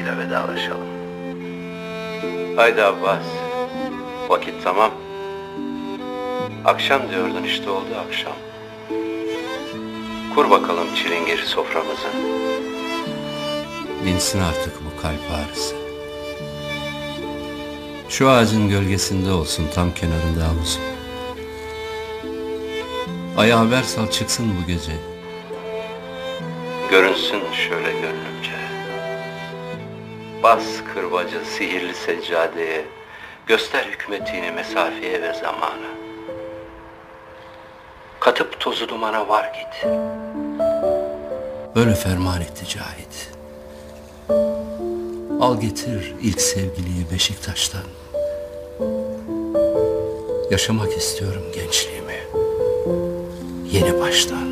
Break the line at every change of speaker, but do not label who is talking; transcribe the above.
duasıyla vedalaşalım.
Haydi Abbas. Vakit tamam. Akşam diyordun işte oldu akşam. Kur bakalım çilingiri soframızı.
Dinsin artık bu kalp ağrısı. Şu ağacın gölgesinde olsun tam kenarında havuzun. Aya haber sal çıksın bu gece.
Görünsün şöyle gönlümce. Bas kırbacı sihirli seccadeye, göster hükmetini mesafeye ve zamana. Katıp tozu dumana var git.
Böyle ferman etti Cahit. Al getir ilk sevgiliyi Beşiktaş'tan. Yaşamak istiyorum gençliğimi. Yeni baştan.